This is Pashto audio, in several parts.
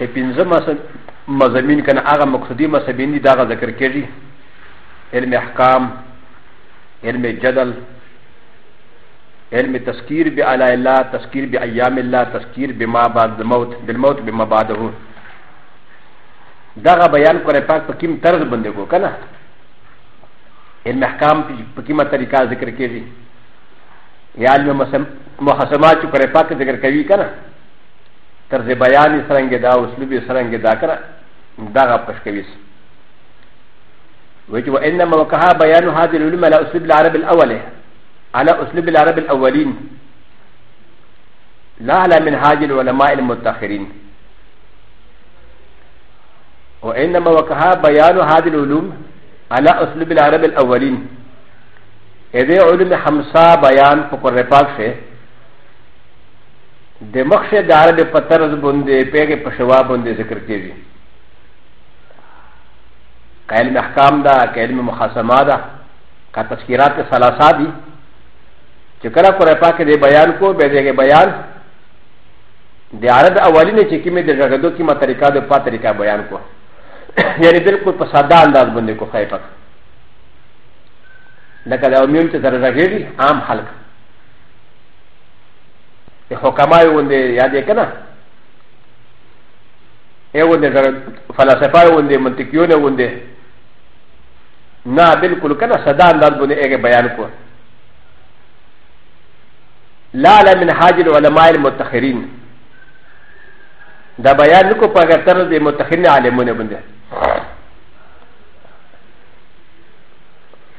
چې پنځه مزامین کنه هغه مقصدی مذهبین دي دا ذکر کیږي علم احکام علم جدل علم تذکیر بعلی الله تذکیر بایام الله تذکیر بما بعد الموت بالموت بما بعده دغه بیان کړه پاک په کوم طرز باندې کو کنه علم احکام په کومه طریقه ذکر کیږي یا علم محسمات چې قرآن پاک ذکر کوي کنه طرز بیان سرنګ دا اسلوب سرنګ دا کنه دغه پښ کوي وجه وانما وقع بيان هذه العلوم على اسلوب العرب الاولي على اسلوب العرب الاولين لا على منهاج العلماء المتاخرين وانما وقع بيان هذه العلوم على اسلوب العرب الاولين ا د علم حمسا بیان په قرآن پاک شه د مخشه د عرب په طرز باندې پیګه په شوا باندې ذکر کیږي قیل محکام دا قیل مخاسمه دا کا تذکرات ثلاثه دي چې کله قرآن پاک دې بیان کو به دې بیان د عرب اولینه چې کیمه د جګدو کیمه طریقه د پا طریقه بیان کو یعنی بالکل په ساده انداز باندې کو خای پک لکه دا امیم چې سره راغېږي عام خلک د حکما یې وندې یادې که نه یې وندې فلسفه یې وندې منطقیون یې وندې نه بالکل که نه سدا انداز باندې هغه بیان کو لا لا من حاج العلماء المتخرین دا بیان کو په هغه تر د متخرین عالمونه باندې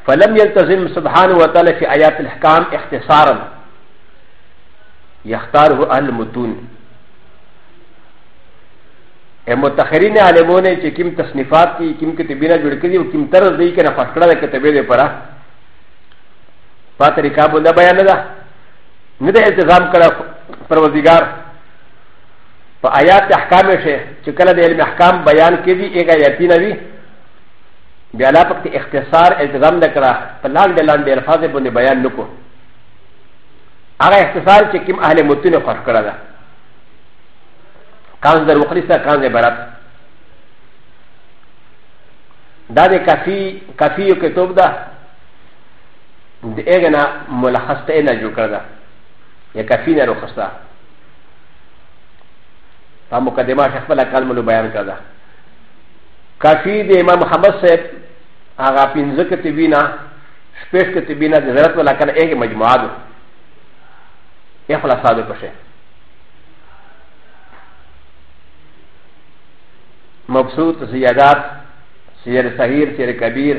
فلم يلتزم سبحانه وتعالى في آيات الحكام اختصارا يختاره أهل المتون متخرين علمون چې کوم تصنیفات دي کوم کتابونه جوړ کړي او کوم طرز دی کنه فکړه د کتابې لپاره په طریقه باندې بیان ده نه د التزام کړه پروردګار په آیات احکام شه چې کله د علم احکام بیان کړي هغه یقینا وي بیا لا پکې اختصار التزام نه کړه په لاندې لاندې الفاظ باندې بیان نکو هغه اختصار چې کوم اهل متون خوښ کړه ده کان در وخلی سره کان دی برات دا د کافی کافی یو کتاب ده د هغه نه ملخص ته نه جوړ کړه ده یا کافی نه روخصه په مقدمه شخص له کلمو بیان کړه ده کافی د امام محمد صاحب هغه پنځه کتبینا شپږ کتبینا د زرت ولا کنه هغه مجموعه ده یې خلاصه ده پشه مبسوط زیادات سیر صغیر سیر کبیر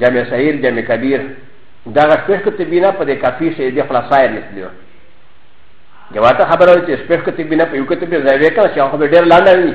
جمع صغیر جمع کبیر دا شپږ کتبینا په دې کافی شه د خلاصه یې نسلیو جواته خبره چې شپږ کتبینا په یو کتب ځای وکړ چې هغه ډیر لاندې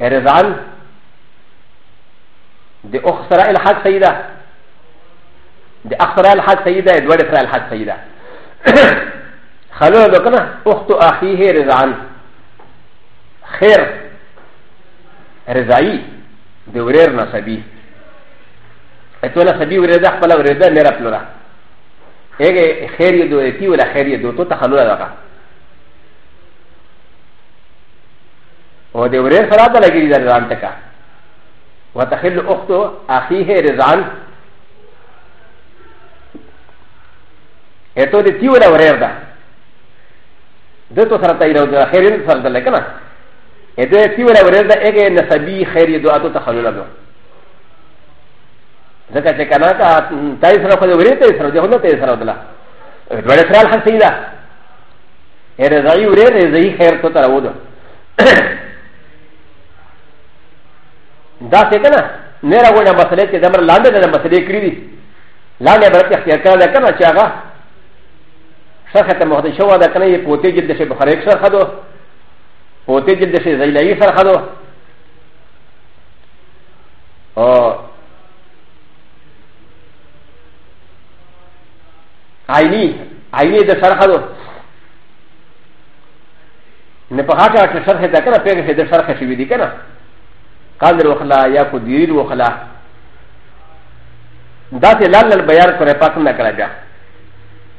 ارزان د اخ سره الحاق صحیح ده د اخ سره الحاق صحیح ده دوړ سره الحاق صحیح ده خلو ده کنه اخت اخیه رضان خیر رضایی د وریر نسبی اتو نسبی وریر ده خپل وریر ده میرا پلورا اگه خیر یې دوی تی ولا خیر یې دوی ته خلو ده او د ورې سره د لګي د رضان تکا وتخل اخت اخيه رضان اته د تیو له ورې ده د تو سره تای راو د خیر سره د لکنه اته تیو له ورې ده اګه نسبی خیر دعا ته تخلل ده ځکه چې کنه کا تای سره خو ورې ته سره ده نه ته سره ده لا ورې سره الحمد لله ا ر ز ا ي و ر ر ز ا ي خير تو تر و د دا څه کنه نه راغونه مسله چې د مر لاندې د مسلې کړې دي لاندې برته اختیار کړل کنه چې هغه شرح ته مهد شو دا کنه یې پوتې جلد شي بخاری سره خدو پوتې جلد شي زیلای سره خدو او عيني عيني د شرح دو نه په هغه چې شرح ده کنه پیغه چې د شرح شوی دی کنه قادر وخلا یا کو دیر وخلا دا چې لال لال بیان کړه پاک نه کړه بیا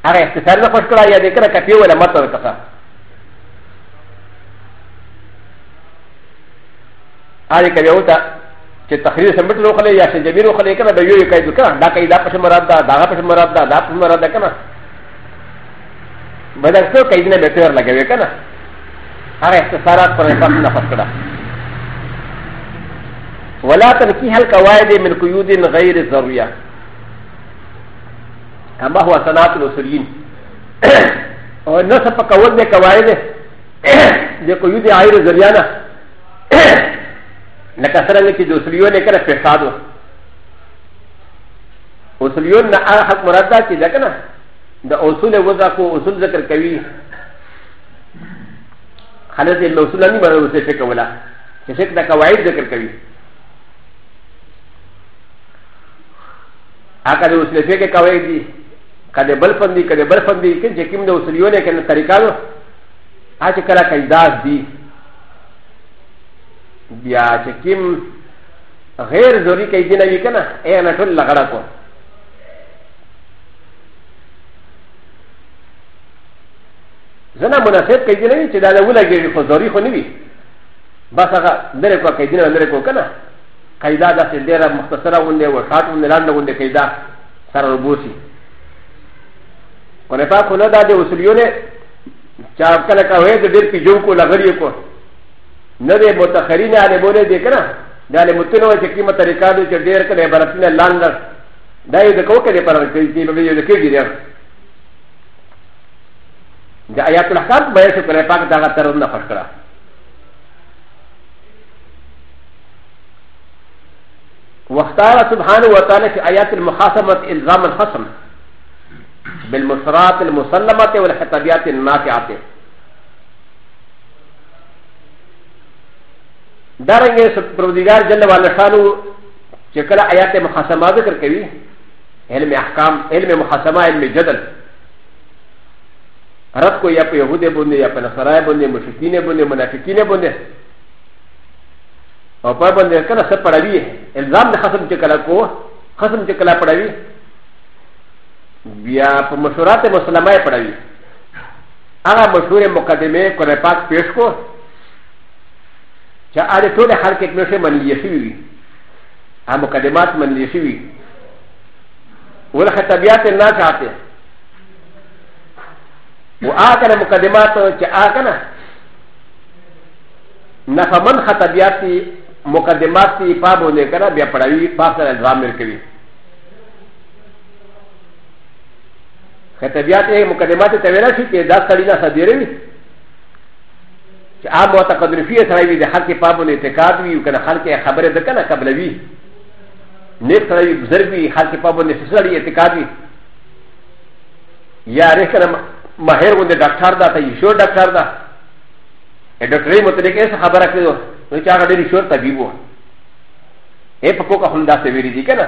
هغه اختصار نه خوش کړه یا دې کړه کپی ولا مت وکړه هغه کوي او ته چې تخریر سمټ روخلې یا چې جبیر روخلې کنه به یو یو کوي کنه دا کوي دا پښه مراد ده دا پښه مراد ده دا پښه مراد ده کنه بدل څو کوي نه به تور لګوي کنه هغه اختصارات پر پښه نه پښه کړه ولا تنكيح القواعد من قيود غير ضروريه كما هو صناعه الاصوليين ونصف قواعد قواعد د قيود غير ضروريه لکه څرنګه چې د اصليون یې کله فساد و اصليون نه هغه حق مراد ده چې ده که نه د اصول وضع کو اصول ذکر کوي خلک یې اصول نه منل اوسې فکر کوله چې فکر د قواعد ذکر کوي هغه د اصول فکر قواعد دي کله بل فن دي کله بل فن دي چې کوم د اصوليون یې کنه طریقه ده هغه کله قاعدات دي بیا چې کوم غیر ضروري کوي دینه وي که نه ای نه ټول لغړه کو زنه مناسب کوي دینه وي چې دا ولګېږي خو ضروري خو نه وي بس هغه لرې کو کوي دینه لرې کو که نه قاعده داسې ډېره مختصره غوندې و شاټ غوندې لنډه غوندې قاعده سره وبوسي قرآن پاک خو نه دا د اصولیونه چې هغه کله کوي د ډېر پیجو کو لغړی کو نه د متخرین عالمونه دي کنه د عالمتونو چې کیمه طریقه دي چې ډېر کله عبارتونه لاندې دا یو د کو کله پر کوي چې به یو د کې ګیره د آیات الاحکام به څه کړه پاک دا تر نه پښ کړه واختار سبحانه وتعالى في آيات المخاصمة إلزام الخصم بالمسرات المسلمه والحطبيات النافعه دارنګ پروردگار جل وعلا شانو چې کله آیات محاسمه ذکر کوي علم احکام علم محاسمه علم جدل رد کو یا په يهوده باندې یا په نصرای باندې مشرکین باندې منافقین باندې او په باندې کله څه پړوي الزام د خصم چې کله کو خصم چې کله پړوي بیا په مشورات مسلمه پړوي هغه مشهور مقدمه قرآن پاک پیش کو چې اړ ټول خلک کې نشه منلې شي وي هغه مقدمات منلې شي وي ولکه طبيعت نه چاته و آکنه مقدمات چې آکنه نفمن خطبيات مقدمات په بونه کنه بیا پړوي پاسه الزام ورکوي خطبیات مقدمات ته ویل شي چې دا سړی نه صدیره وي چې عام معتقدون فيه سړی وي د خلک په باندې اعتقاد وي او کنه خلک خبره ده کنه قبلوي نیک سړی بزرګ وي خلک په باندې سړی اعتقاد وي یا ریخ کنه ماهر غوندې ډاکټر دا ته یې شو ډاکټر دا ډاکټري متعلق یې خبره کړې و نو چې هغه ډېر شور طبيب و یې په کوکه هم داسې ویلي دي که نه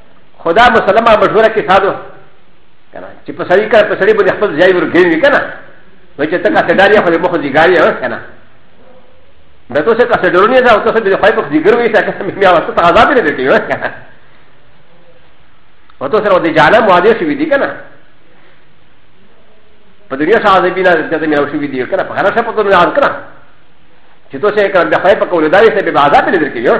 خو دا مسله ما مشهوره کې سادو که نه چې په سړي کار په سړي باندې خپل ځای ورګوي که نه نو چې ته کاسېډار یې خو دې مخ ځیګاري یې که نه د تو څه کاسېډرونی ده او ته څه دې خوای په ځیګر وي څه که نه بیا واسطه ته عذاب نه درکوي که نه او ته سره د جاله معادې شوي دي که نه په دنیا سره عذابي نه ته مې راوشي دي که نه په هر څه په تو نه عذاب که نه چې تو څه که بیا خوای په کولو دا وي څه بیا عذاب نه درکوي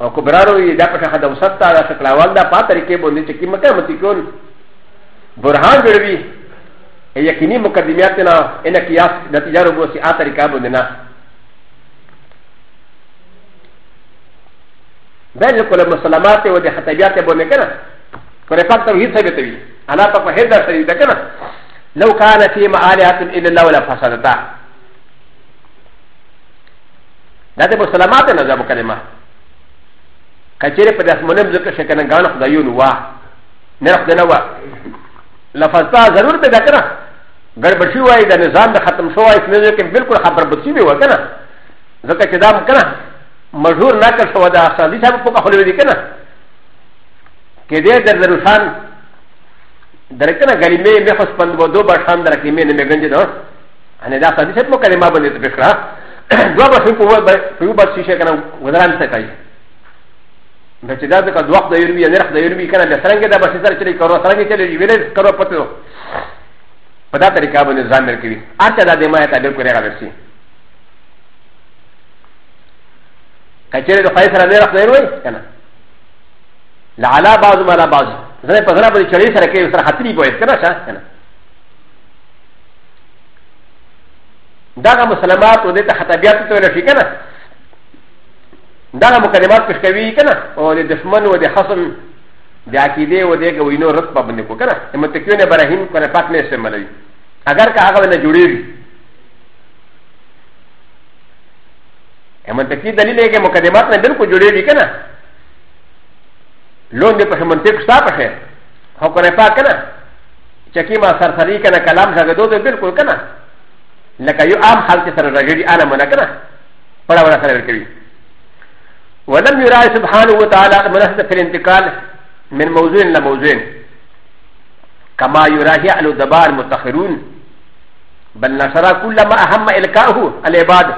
او کبرارو یې دا په شخه د وسط ته دا شکلاوال دا په طریقې باندې چې کیمه کمه تکون برهان جوړوي یقیني مقدمیات نه ان قیاس نتیجه رو بوسي آ طریقه باندې نه دا چې کله مسلمات او د خطیات باندې کنه پر فقط توحید ثابت وي انا په په هدا سره دا کنه لو كان في معاليات الا الله ولا فسادتا دا د مسلمات نه جواب کلمه کچره په داس منم ذکر شکنه غان خدایون وا نه خدای نه وا لفظتا ضرور به دکنه ګربر شي وای د نظام د ختم شو وای نه ځکه بالکل خبر بچی به وکنه ځکه چې دا کنه مشهور نه کړ شو دا اصلي صاحب په خپل ودی کنه کې دې د درشان درکنه غلیمه مخ سپند و دو بشان درکې مې نه مګنځي نو ان دا سادي څه مکلمه باندې ته پښرا دوا به څه کوو به یو بس شي کنه ودران څه کوي به چې دا ځکه دوخت د یوروي یا نرخ د یوروي کنه به څنګه دا بس سره چلی کرو څنګه چلی ویل کرو پته په دا طریقه باندې ځان مر کوي اته دا د ما ته بالکل نه غوښتي کچره د خیر سره نرخ نه وي کنه لعلا بعض ما لا بعض زه په زړه باندې چلی سره کوي سره خطري کوي کنه شه کنه دا غا مسلمات و دیتا خطابیات تو لشی کنا دا غا مقدمات پیش کوي کنا او د دشمن و د خصم د عقیده و د گوینو رد په باندې کو کنا متکیونه براهین کنه پاک نه استعمالوي اگر که هغه نه جوړیږي منطقي دلیل یې کې مقدمات نه بالکل جوړیږي کنه لون دې په منطق شته په خیر هو کنه پاک کنه چې کی ما سر سری کنه کلام ځګه دوه بالکل کنه لکه یو عام حال کې سره راګړي انا منا کنه پړا وړا سره ورکوي ولم يرى سبحانه وتعالى منحت في الانتقال من موضوع الى موضوع كما يرى هي على الدبار المتخرون بل نشر كل ما اهم الكاه العباد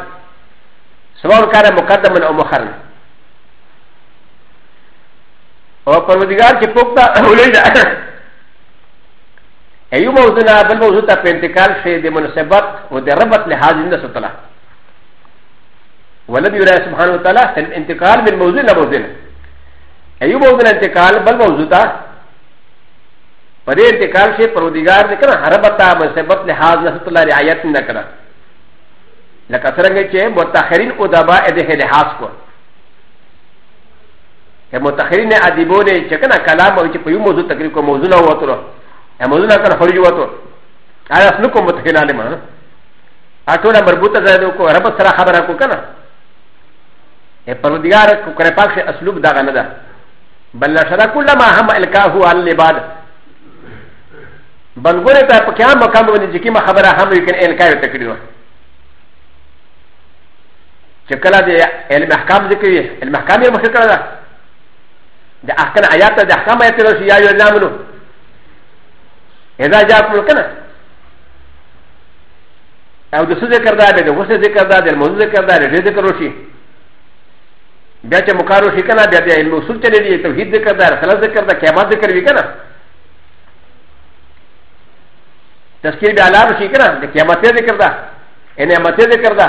سواء كان مقدما او مخرا او پروردگار چې پوکتا اولید ایو موضوع نه بل موضوع ته په انتقال شي د مناسبت او د ربط له حاضر نه سوتلا ولم يرى سبحانه وتعالى انتقال من موضوع الى موضوع ایو موضوع نه انتقال بل موضوع ته په دې انتقال شي پرودګار نه کنه ربط مناسبت له حاضر نه سوتلا رعایت نه کړه لکه څنګه چې متأخرین ادبا د هلحاظ کو ا متخرين اديبون چې کنه کلام او چې په یو موضوع تقریر کو موضوع نه وته نو ا موضوع نه کنه خرج وته هغه اصل کو متخرين عالم نه اټوله مربوطه ځای دو کو رب سره خبره کو کنه ا پردګار کو کړه پاک شي اسلوب دا نه ده بل شرا کله ما هم الکاه علی العباد بنګوره ته په کیا مقام باندې چې کیمه خبره هم یې کړه الکاه ته کړی چې کله د علم احکام ذکر وي علم احکام یې مخکې کړی ده د احکام آیات ته د احکام آیات راشي یا یو نامنو اذا جاءکم الکنه او د څه ذکر ده به د غسل ذکر ده د موضوع ذکر ده د ذکر راشي بیا چې مکارو شي کنه بیا د علم اصول چلے دي توحید ذکر ده رسالت ذکر ده قیامت ذکر وی کنه تذکیر بیا لار شي کنه د قیامت ذکر ده ان قیامت ذکر ده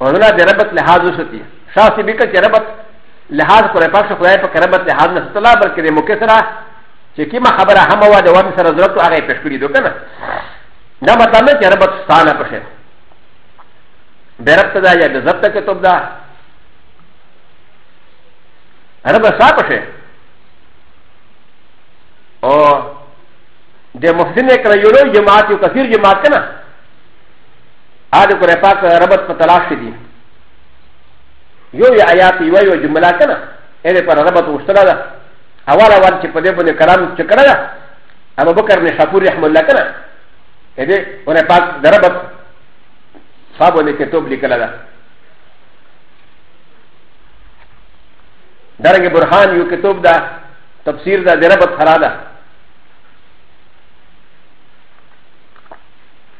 و هنا د ربط لحاظ وستی شاس بي که چې ربط لحاظ پر پاک شو خدای په ربط لحاظ نه ستلا بلکې د موقع سره چې کیما خبره هم وا د وام سره ضرورت هغه پېښ کړی دو کنه دا مطلب نه چې ربط ستانه پښه بربط دا یا د ضبط کتب دا رب صاحب شه او د محسن کرا یو لوی جماعت یو کثیر جماعت کنه ا د قرآن پاک ربط په تلاش کې دي یو یو آیات یو یو جمله کنه اې پر ربط وشتله ده اوله وال چې په دې باندې کلام چې کړه ده ابو بکر بن شاپور رحم الله کنه اې دې قرآن پاک د ربط صاحب له کتاب لیکل ده درنګ برهان یو کتاب ده تفسیر ده د ربط خرا ده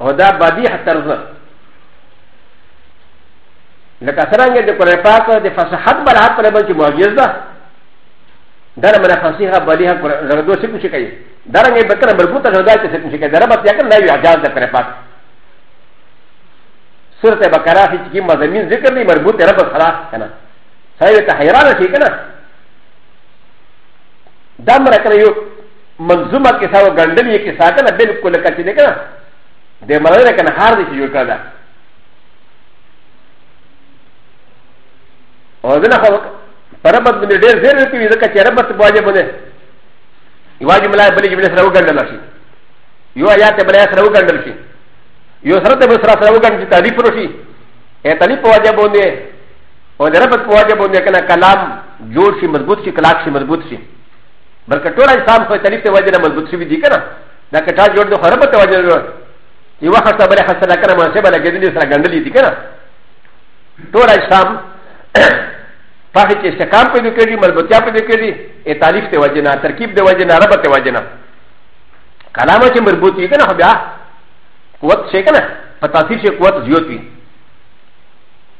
او دا بدیح طرز لکه څرنګه د قرآن پاک د فصاحت بلحات پر باندې معجز ده دا نه منه فصیحه بدیح قرآن دو څه کوشش کوي دا رنګه به کله مربوطه نه ده چې څه کوشش کوي دا رب تیا کړ نه وی اجازه ده قرآن پاک سورته بقره کې چې مزمین ذکر دی مربوط رب سره کنه سره ته حیران شي کنه دا مرکه یو منظومه کې ساو ګندل یې کې ساکنه بالکل کچې نه کنه د ملګری کنه هار دې جوړ کړه او دنه خو پربت باندې ډېر زیر وتی وي ځکه چې ربت بواجه باندې یواجه ملای بلې جملې سره وګندل شي یو آیات بلې سره وګندل شي یو سره ته سره سره وګندل شي تعریف وروشي ا تعریف بواجه باندې او د ربت بواجه باندې کنه کلام جوړ شي مضبوط شي کلاک شي مضبوط شي بلکې ټول اجسام خو تلیف ته وجه نه مضبوط شوي دي که نه دا که چا جوړ دی خو ربط ته وجه جوړ یو وخت بله خسته نه کنه مناسبه لګېدلې سره ګنډلې دي که نه ټول اجسام پاکې چې استحکام پیدا کړي مضبوطیا پیدا کړي ای تالیف ته وجه نه ترکیب د وجه نه ربط ته وجه نه کلام چې مربوط وي که نه خو بیا قوت شي که نه په تاثیر شي قوت زیات وي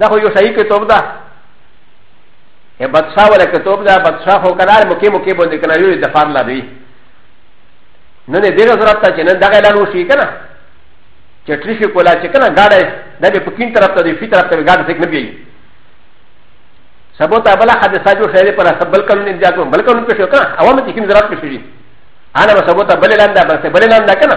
دا خو یو صحیح کتاب ده یا بادشاہ ولا کتاب ده بادشاہ خو کنار مکه مکه باندې کنه یو د فار لري نه نه ډیره ضرورت ته چې نن دغه اعلان وشي کنه چې ټریفیک ولا چې کنه ګاډه د دې پکین طرف ته دی فی طرف ته ګاډه څنګه بیي سبو ته بل حادثه جو شهر پر سبل کلو نه ځاتو بل کلو په شو کنه عوام ته کوم ضرورت پېښې دي انا سبو ته بل لاندې بس بل لاندې کنه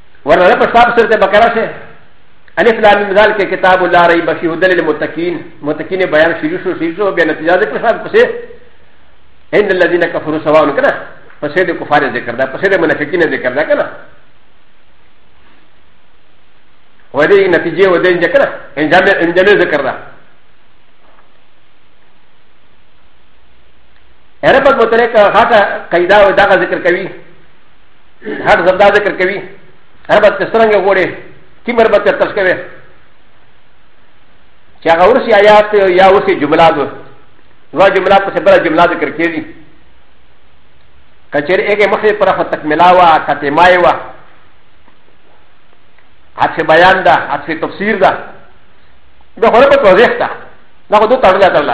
ورنه په شاب سورت بقره شه الف لام میم ذال کې کتاب الله ری بشی هدل للمتقین متقین بیان شروع شو شروع شو بیا نتیجه ده په شاب پسې ان الذين كفروا سواء کنه پسې د کفار ذکر ده پسې د منافقین ذکر ده کنه و دې نتیجه و دې ذکر انجام انجام ذکر ده هر په متلک هغه قاعده او دغه ذکر کوي هر زبدا ذکر کوي هر بات کې څنګه غوړي کی مر بات ترڅ کوي چې هغه ورسي آیات یا ورسي جملات نو جملات په بل جملات ذکر کوي کچر ایک مخې پر خو تکملا وا کتمای وا عطف بیان ده عطف تفسیر ده ده خو په توضیح ده دا خو دوه تړل تړل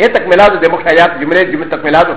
اے تکملا ده د مخ آیات جمله جمله تکملا ده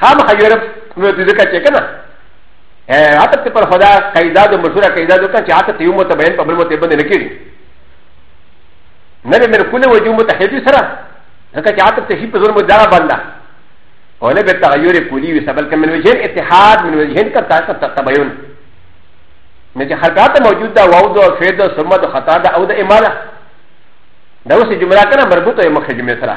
خام خيرب نو دې ځکه چې کنه عطف ته پر خدا قاعده د مشوره قاعده د کنه چې عطف ته یو متبین په بل متبین نه کیږي نه به مر کوله وجو متحد سره ځکه چې عطف ته شی په زور مو دا باندې او نه به تغیر کولی وي سبل کمن وجه اتحاد من وجه کر تا تا تبین نه چې خطات موجود دا واو دو فعل دو سمه دو خطا دا او د اماله دا اوس جمله کنه مربوطه یې مخه جمله سره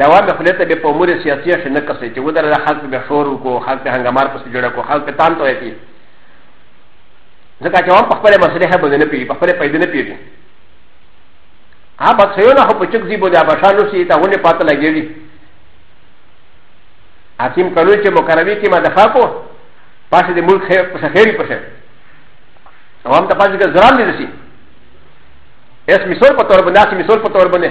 د وار د خلیته به په امور سیاسي شي نه کسي چې ودر د خلک به شور وکړو خلک به هنګمار پسې جوړ کړو خلک به تان توې پی ځکه چې هم په خپل مسلې به نه پی په خپل پیدا نه پیږي هغه څه یو نه په چک زی بو د ابشانو سي ته ونه پاتې لګېږي حکیم کلو چې مقربي کې ما دفاع کو پاسه د ملک خیر پسې خیر پسې او هم ته پاسه کې زرام دي سي اس مثال په تور باندې اس مثال په تور باندې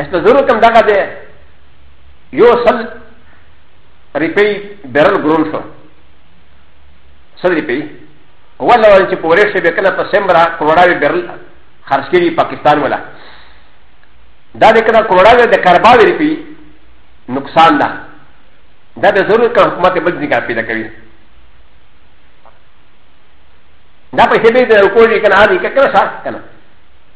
ا س ت ز ر و ت م د غ د ي يو سل ريبي برل غرون شو سل ريبي ولا ولا چې پورې شي به کنه په سمرا کروڑاوي برل خرج کړي پاکستان ولا دا د کنه کروڑاوي د کرباوي ريبي نقصان ده دا به ضرور که حکومت بل ځای پیدا کوي دا پیسې به د کوړي کنه هغه کنه سره کنه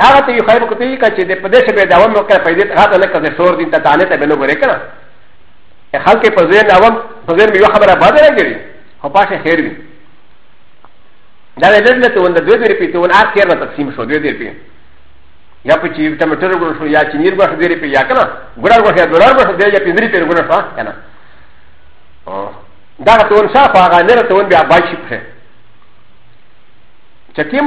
هغه ته یو خیر کوته یې کړه چې د پدې شپې د اول موقع پیدا ته هغه لکه د سور دین ته تانه ته بلو غره کړه خلک په ځین اول په ځین یو خبره باندې راګړي خو پاشه خیر وي دا د دې ته وند دوی دوی پیته ون اخر نه تقسیم شو دوی دوی پیته یا په چې ټمټر ګور شو یا چې نیر ګور دوی پیته یا کنه ګورار ګور یا دولار ګور دوی یا پندری پیر ګور شو کنه دا ته ون شافه هغه نه ته ون بیا بای شي په چکیم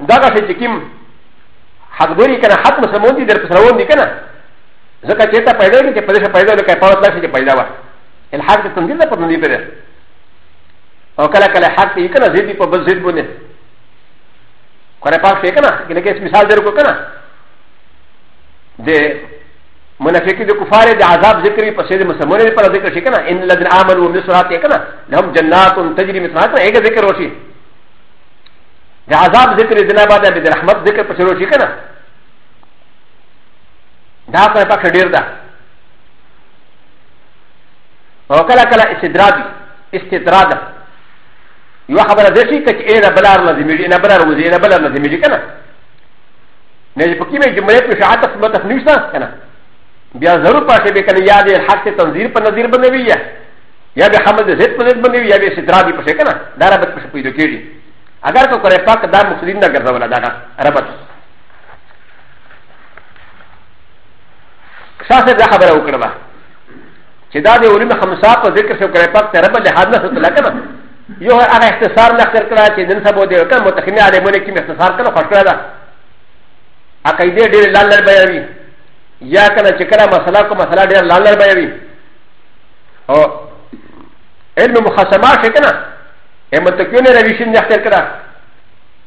دغه څه چې کوم حدګوري کنه حد مسلمان دي در پسرون دي کنه ځکه چې ته پیدا دي چې په دې پیدا لکه په واسطه چې پیدا و الحاق ته تنظیم نه په دې پره او کله کله حق یې کنه زیدي په بل زید باندې کله پاک شي کنه کنه کې مثال درکو کنه د منافقي د کفار د عذاب ذکر په سید مسلمان لپاره ذکر شي کنه ان الذين امنوا ومسرات کنه لهم جنات تجري من تحتها هغه ذکر وشي د عذاب ذکر د نه بعد د رحمت ذکر په شروع شي کنه دا په پکې ډیر ده او کله کله استدراج استدراج یو خبره ده چې کچ اې نه بلار لازم دی نه بلار وځي نه بلار لازم دی کنه نه چې پکې مې جمله په شاعت په تفنیش ده کنه بیا ضرور پاتې به کنه یاد الحق تنظیر په نظیر باندې ویه یا به حمل د زید په زید باندې یا به سترا دی پښه کنه دا ربط پښه پیدا کیږي اگر کو کرے پاک دا مفسدین نه ګرځول دا ربط شاسه دا خبره وکړه چې دا د علوم خمسه په ذکر شو کرے پاک ته ربط له حد نه ستل کنه یو هغه اختصار نه خر کړه چې نن سبا دی کنه متخمی عالمونه کې اختصار کړه خوښ کړه دا عقیده ډېر لاندې بیانوي یا کنه چې کله مسله کو مسله ډېر لاندې بیانوي او علم مخصمه شي کنه ا منطقي نه روي شي نه اختر کړه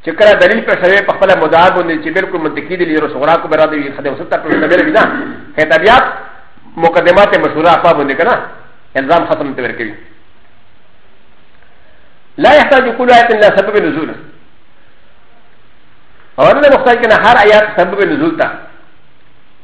چې کله دلیل پر شوی په خپل مدار باندې چې بالکل منطقي دي لیرو صغرا کو برا دی خدای وسط پر کبیر بنا خطابیات مقدمات مشوره په باندې کنه الزام ختم تور کوي لا يحتاج كل آية إلى سبب نزول أولا مختلف هر آيات سبب نزول تحت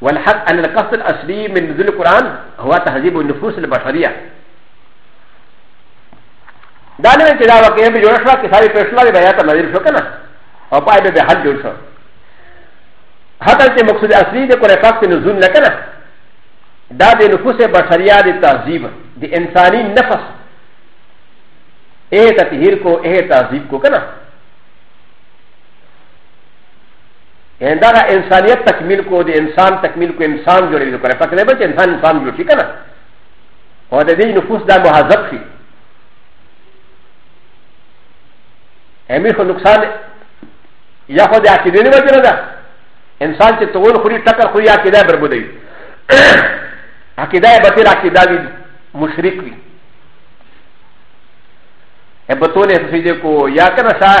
والحق أن القصد الأصلي من نزول القرآن هو تهذيب النفوس البشرية دا نه چې دا واقعي به جوړ شو کتابي پېښ شو بیا ته نازل شو که نه او پای به به حل جوړ شو حتی چې مقصود اصلي د قرآن پاک په نزول نه که نه دا د نفوس بشرية د تهذيب د انساني نفس ايه تطهير کو ايه تهذيب کو که نه ان دا انسانیت تکمیل کو دی انسان تکمیل کو انسان جوړې دی کړه پکې به چې انسان انسان جوړ شي کنه او د دې نفوس دا مهذب شي امی خو نقصان یا خو د عقیدې نه وجه نه ده انسان چې تول خوري ټکر خوري عقیده بربودوي عقیده یې بطل عقیده وي مشرک وي ا ب ت و ن ه ف ي د ك و يا كنا شاء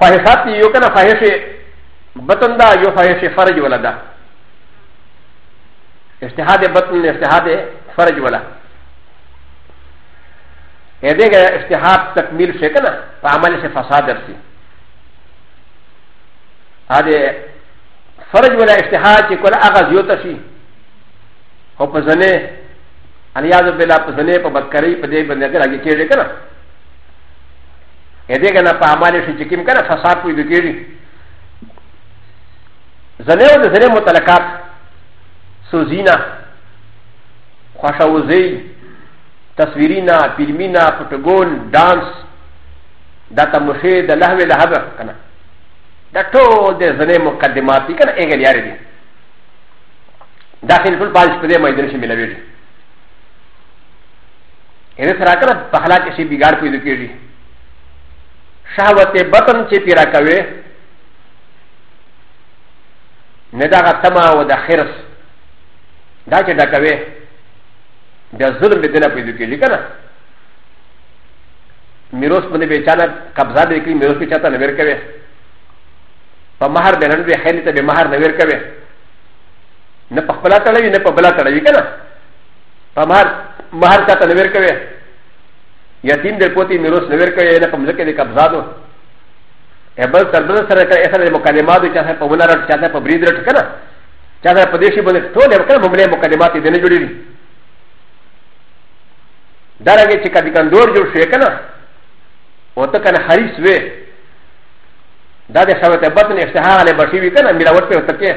فاحشات یو کنه فاحش بطن دا یو فاحش فرج ولا دا اجتهاد بطن اجتهاد فرج ولا ا دې کې اجتهاد تکمیل شي کنه په عمل کې فساد درسي ا دې فرج ولا اجتهاد چې کول هغه زیوت شي او په ځنه ان یاد بلا په ځنه په بدکری په دې باندې راګی کېږي کنه ا دې کنه په عمل شي چې کوم کنه فساد پوي دکېږي زنه او د زنه متعلقات سوزینا خوشاوزي تصویرینا فلمینا فوټبول ډانس دا تمشي د لهو لهب کنه دا ټول د زنه مقدمات دي کنه اګل یاري دي داخل ټول پاج په دې مې درشه ملوي دي ان سره کله په حالا کې شي بګار پیدا کیږي شهوت بطن چې پیرا کوي نه دا غتما او د خرس دا چې دا کوي د ظلم به دنه پیدا کیږي کنه میروس باندې به چانه قبضه به کوي میروس به چاته نه ور کوي په مہر به نن به خیر ته به مہر نه ور کوي نه په خپل تړوي نه په بل تړوي کنه په مهر مهر چاته نه ورکوي یتیم د پوتی میروس نه ورکوي نه په مځکه د قبضادو بل تر بل سره کړه اخر د مقدماتو چا سره په ونه رټ چا سره په برید رټ کنه چا سره په دې شی باندې ټول یو کړه مملې مقدمات دې نه جوړېږي دا راګه چې کدي کندور جوړ شي کنه او ته کنه حریص وې دا د شوته بطن اشتها له بشي وی کنه میراوت په وتکه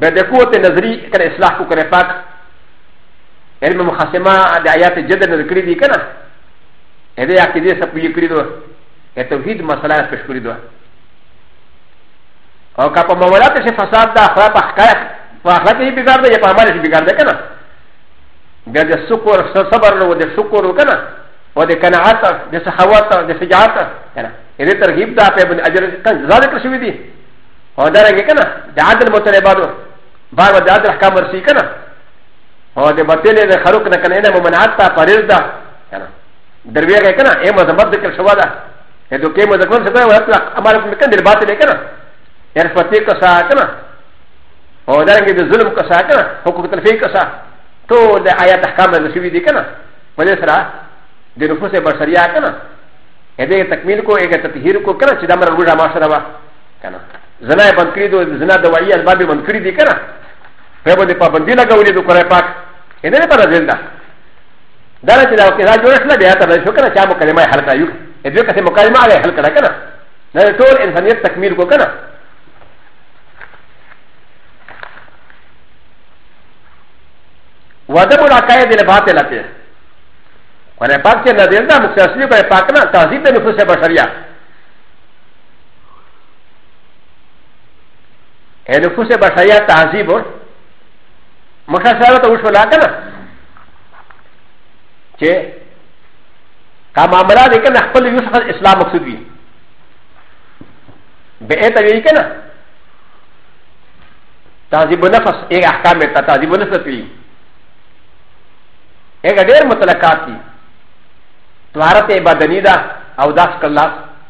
ب د قوت نظری کنه اصلاح کو کنه پاک علم مخاسمه د آیات جد نه کړی دی کنه ا دې عقیده څه پوی کړی دو ا توحید مسله پښ کړی دو او که په مولات څه فساد دا خراب حقایق په اخلاق یې بګار دی په عمل یې بګار دی کنه بیا د شکر صبر نو د شکر وکنه او د قناعت د سخاوت د شجاعت کنه ا دې ترغیب دا په بن اجر کنه ذالک شوی دی او دا رنګه کنه د عدل مطالباتو بعد د عدل احکام ورسی کنه او د باطل د خلق نه کنه نه ممنعات ته پرېز ده کنه درویغه کنه اے مذمت ذکر شوا ده اے دو کې مذکر څه ده ورته امر کوم کنه د باطل کنه ارفتی کا سا کنه او دا رنګه د ظلم کا سا کنه حقوق تلفی کا سا ټول د آیات احکام نه شوی دي کنه په دې سره د نفوس بشریا کنه هدې تکمیل کو هغه تطهیر کو کنه چې د امر وروړه ما سره وا کنه زنا یې بند کړی دی زنا دوايي اسباب یې بند کړی دي کنه په باندې پابندي لګولې د قرآن پاک یې نه پر ځل ده دا چې دا کې دا جوړ شله بیا ته به شو کنه چې مو کلمه حل کړو یې دې کته مکالمه هغه حل کړه کنه نه ټول انسانیت تکمیل کو کنه وعدم العقائد الباطله ته قرآن پاک چې نه دی دا مختصری قرآن پاک نه تعظیم د نفوس بشریه ا نفوس بشريه تعذيب مشاهده وشو لا کنه چې کما مرا دې کنه خپل یو شخص اسلام مقصود وي به ته وی کنه تعذيب نفس ايه احکام ته تعذيب نفس وي ايه ډېر متلقات دي طهارت بدني ده او داس کلاس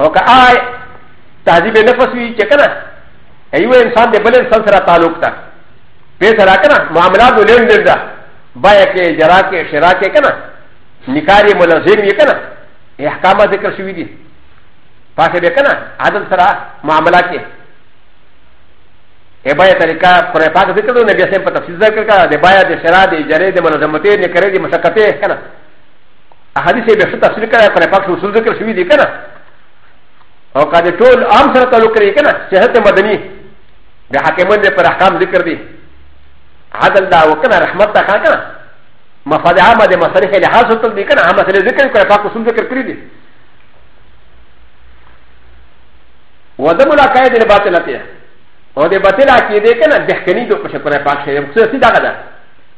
او که آی تهذیب نفس وی چې کنه ایو انسان د بل انسان سره تعلق تا په سره کنه معاملات ولین دل دا بای کې جرا کې شرا کې کنه نکاری ملزم یې کنه احکام ذکر شوی دي پاسه به کنه عدل سره معاملات کې ا بای طریقہ قرآن پاک ذکر دو نبی اسلام په تفصیل ذکر کړه د بای د شرا د جری د ملزمتې نه کړې د مشقتې کنه احادیث یې به څه تفصیل کړی پر پاک اصول ذکر شوي دي که نه او که د ټول عام سره تعلق لري که نه صحت مدني د حاکمن د پر احکام ذکر دي عدل دا او که نه رحمت دا که نه مفاد عامه د مصالح لحاظ سره دي که نه عامه سره ذکر کړی پاک اصول ذکر کړی دي وذم العقائد الباطله ته او د باطل عقیده که نه بهکنی د په شکر پاک شي مقصد سي دغه ده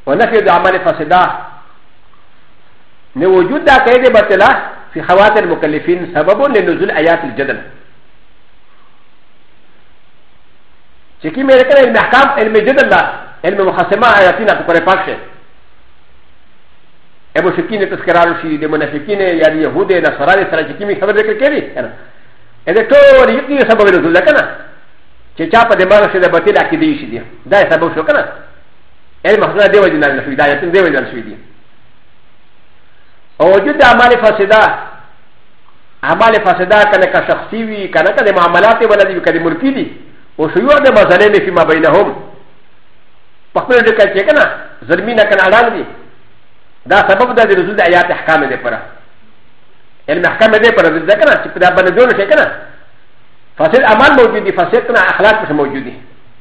ونفي د عمل فسده نه وجود دا قید بطلا فی خواطر مکلفین سبب لنزول آیات الجدل چې کی مې کړه علم احکام علم جدل لا علم مخاصمه آیاتینا ته پرې پاک شه ا مشرکین تذکرار شي د منافقین یا د يهود نه سره د سره چې کی مې خبر ذکر کړي کنه ا دې ټول یو سبب لري ځکه نه چې چا په دماغ شې د بتل عقیدې شي دی دا سبب شو کنه ا ل محسنه ديوه جنال نشوي دا يتم ديوه جنال شوي دي او وجود د اعمال فاسده اعمال فاسده کنه که شخصي وي کنه که د معاملات ولا دي کنه ملکي دي او شيوع د مظالم فيما بينهم په خپل ډکه چې کنه ظلمي نه کنه اړان دي دا سبب ده د رسول د آیات احکام دی پره علم احکام دی پره د کنه چې په دا باندې جوړ شي کنه فاسد اعمال موجود دي فاسد کنه اخلاق موجود دي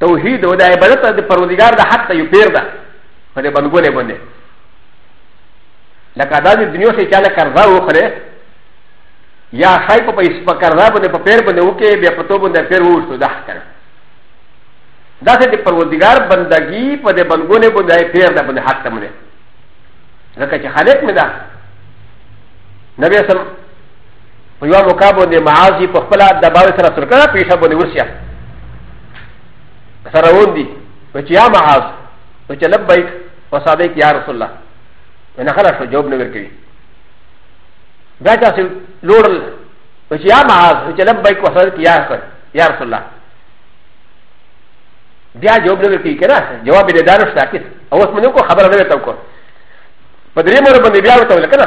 توحید او د عبادت د پرودګار د حق ته یو پیر ده په دې بنګولې باندې لکه دا د دنیا سره چاله قرضه وخره یا شای په پیسې په قرضه باندې په پیر باندې وکي بیا په تو باندې پیر وښتو ده کړه دا سه د پرودګار بندگی په دې بنګولې باندې پیر ده باندې حق ته مونږ لکه چې خالق مې ده نبی سم په یو موقع باندې معاذ په خپل د باور سره تر کړه پیښه باندې ورسیا سره وون دي و چې یا معاذ و چې لبیک و صادق یا رسول الله نه خلاص جواب نه ورکړي دا چې لوړل و چې یا معاذ و چې لبیک و صادق یا رسول یا رسول الله بیا جواب نه ورکړي کنه جواب دې دانش تاکي او اوس منو کو خبره نه وته کو په دې مور باندې بیا وته ولکنه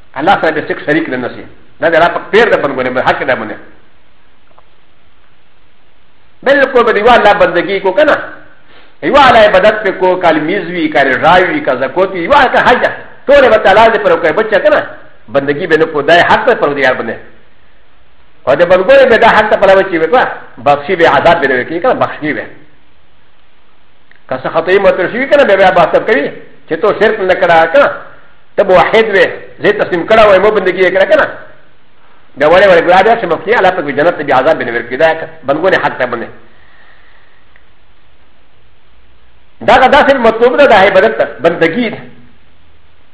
الله سره به سک شریک نه نسی دا د راپک پیر د بنګونه به حق ده مونږ بالکل به دیوال لا بندگی کو کنه یو علی عبادت په کو کال میزوی کار راوی کا زکوتی یو کا حج ټول به تعالی دې پر کوي بچا کنه بندگی به نه کو دای حق پر دیار بنه او د بنګونه به دا حق پر وچی وکړه بخشی به عذاب به وکړي کنه بخشی به که څه خطای مترشی کنه به به باسب کوي چې تو شرک نه کړه کنه ته به واحد وې زه تسلیم کړه وای مو بندګي یې کړه کنه دا وړه وړه ګلا بیا چې مفتی الله په جنت ته بیا عذاب بنه ورکړي دا بنګونه حق ته بنه دا دا داسې مطلوب ده د عبادت بندګي ده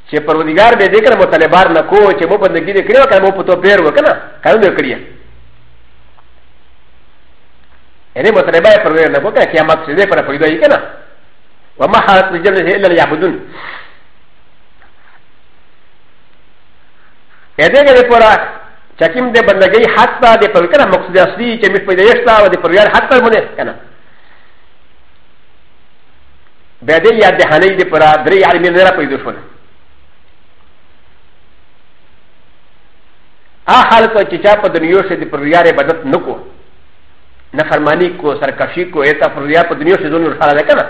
چې پروردګار به دې کړه مطالبار نه کو چې مو بندګي دې کړو کنه مو په تو پیر وکنه کله دې کړی ا ن ه م ت ر ب ا ي پروير نبوكا كيامات سيدي پر فيدو يكنا وما حالت الجنة إلا ليعبدون ا د ه غ ر پ ر ا چې کوم د بندګۍ حق ته د پر کنه مقصد اصلي چې مې په دې شته او د پر یار حق ته مونږ کنه به دې یاد د هنې د پر درې یار مې نه را پیدا شول ا حال کو چې چا په دنیا شې د پر یار عبادت نکو نه فرمانی کو سرکشي کو ایت پر یار په دنیا شې زونه خاله کنه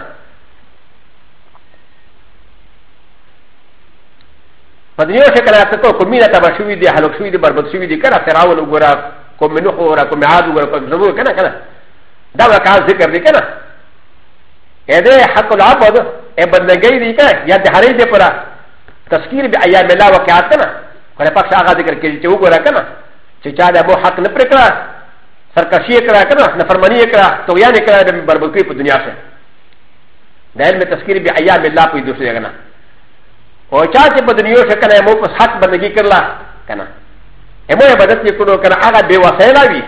په دنیا شي کنه ته کوم مینه تبا شوی دی هلک شوی دی برباد شوی دی کنه فراون وګوره کوم نوح وګوره کوم عاد وګوره کوم زمو کنه کنه دا وکا ذکر دی کنه اې دې حق العبد اې بدلګی دی کنه یا د هرې دې پره تذکیر به ایام الله وکات کنه کنه پخ هغه ذکر کړي چې وګوره کنه چې چا د مو حق نه پر کړه سرکشي کړه کنه نفرمانی کړه تو یا نه کړه د برباد کړی په دنیا شي د علم تذکیر بیا ایام الله په دې سره غنا او چا چې په دنیا کې کنه مو په حق بندگی کړلا کنه امو عبادت یې کړو کنه هغه به وسایل وي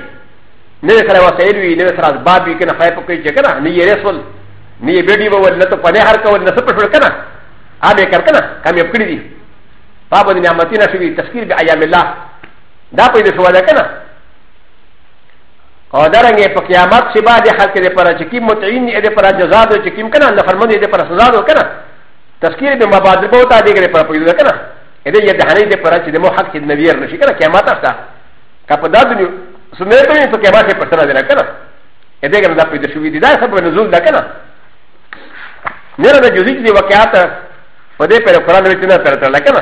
نه سره وسایل وي نه سره اسباب وي کنه خای په کې چې کنه نه یې رسول نه یې بیډي وول نه ته په نه هر کول نه څه پښول کنه ا به کړ کنه کم یې کړی دي باب د نعمتونه شوی تذکیر بیا ایام الله دا په دې سره کنه او درنګ په قیامت سی با د خلق د پر چې کی متعین دی د پر جزا د چې کیم کنه د فرمان دی پر سزا دو کنه تذکیر به مبادله بو تا دی کړه پر پیدا کنه اې دې د هنې د پر چې د مو حق چې نبی ور نشي کنه قیامت تاسو کا په داد نیو سمې ته په قیامت پر سره دی کنه اې دې کنه دا پیدا شوې دي دا سبب نزول ده کنه نه نه جزئی دی واقعات په دې پر قران وچ نه تر تر لکنه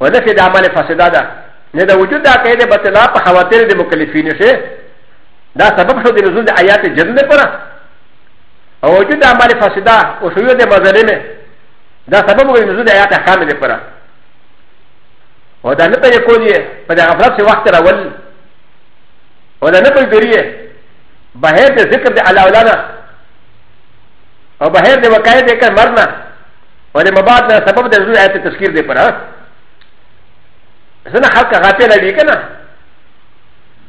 ونفي د عمل فاسده ده نه د وجود د عقیده بطلا په خواطر د مکلفین شي دا سبب شو د نزول د آیات جن لپاره او وجود د عمل فاسده او شیوع د مظلمه دا سبب وګړي نزول د آیات احکام لپاره او دا نه پرې کولی په د غفلت سي وخت راول او دا نه پرې ګریه بهر د ذکر د علاوه او بهر د وقایع د کمرنه ولې مباد نه سبب د زوی آیت تذکیر دی پر زنه خلق غافل دی کنه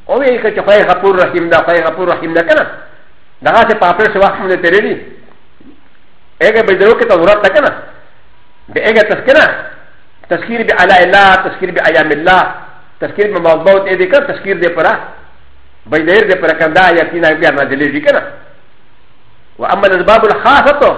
او یې کچ خوای غفور رحیم دا خوای غفور رحیم دا کنه دا څه پاپر څه وخت مونږ تیرې دي هغه به درو کې ته ضرورت ده کنه به هغه تذکرہ تذکیر به علی الله تذکیر به ایام الله تذکیر به مبعوث دې کنه تذکیر دې پرا به دې دې پرا کندا یا تینا بیا نه دلې دي کنه واما الاسباب الخاصه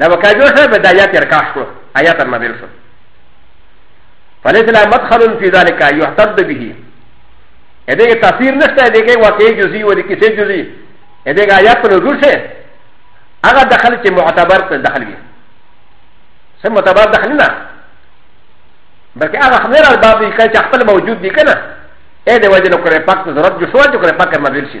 دا وکا جو شو بدا یا تیر کاش کو آیا تر مبیل شو فلیس لا مدخل فی ذالک یحتد به اده کې تاثیر نشته دې کې واقعي جزئی و دې کې څه جزئی اده کې آیات په نزول شه هغه دخل چې معتبر ته دخل وي څه معتبر دخل نه بلکې هغه خبره الباب دې کې چې خپل موجود دي کنه اې دې وجه نو کړې پاک ضرورت جو شو چې کړې پاک مبیل شي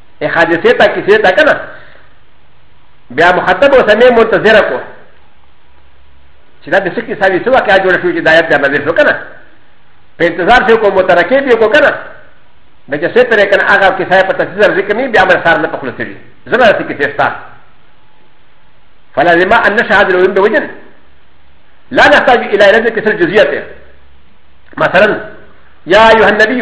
ا حادثه تا کیسه تا کنه بیا مخاطب اوسمه منتظر کو چې دا د څه کیسه وي څه واقعا جوړ شو چې دایت د نظر شو کنه په انتظار شو کو مترکه دی کو کنه د چې څه پرې کنه هغه کیسه په تفسیر ذکر نه بیا مر سار نه پخله سړي زما څه کیسه ستا فلازم ان نشهد العلم بوجن لا نحتاج الى رد كسر جزيته مثلا يا ايها النبي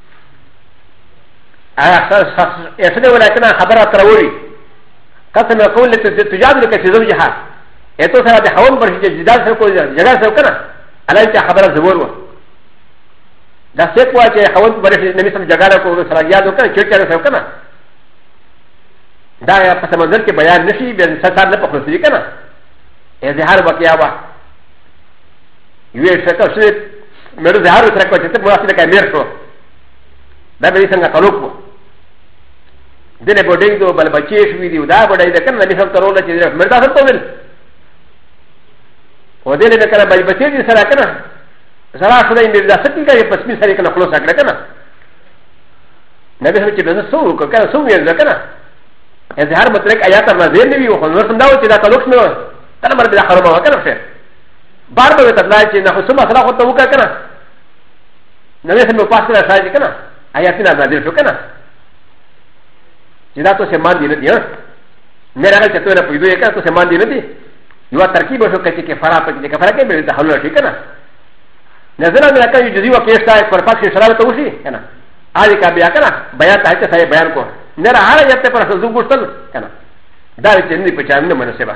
اسنه ولكن خبره تروري قسم يقول لك تجادلك في زوجها اتو سره د حوام پر شي جدال سره کوي جګړه سره کنه علای ته خبره زور و دا څه کوه چې حوام پر شي نبی سم جګړه کوي سره یاد وکړي چې چېرې سره کنه دا په سمندر کې بیان نشي بیا ستاره نه پخلوسي کنه اظهار وکیا وه یوې شکه شوې مېړه زهار سره کوي چې ته مراسي لکه مېر شو دا به یې څنګه تعلق وو دنه بډې دو بل بچې شوې دي دا بډې ده کنه نبی صلی الله علیه وسلم چې مردا سره تول و دې له کنه بل بچې دي سره کنه سره خدای دې دا ستې کوي پس می سره کنه خلاص کړه کنه نبی صلی الله علیه وسلم چې به سو کنه سو یې ده کنه اظهار مطلق آیات نازل نه وي خو نور څنګه و چې دا تعلق نه تر مردا خرمه وکړه بار به ته لا چې نه خو سم اصله خو ته وکړه کنه نو یې سم پاس کړه شاید کنه آیاتونه نازل شو کنه چې دا ته سمان دی نه دی نه راغلی چې ته نه پیدا یې کنه ته سمان دی نه دی یو ترکیب شو کچې کې فرا پکې کې فرا کې به ته حل شي کنه نظر نه راکړي چې جزیو کې شته پر پاس کې شراب ته وشي کنه آدي کا بیا کنه بیا ته ته سره بیان کو نه را هر یته پر سوزو ګټل کنه دا چې نه پچان نه مناسبه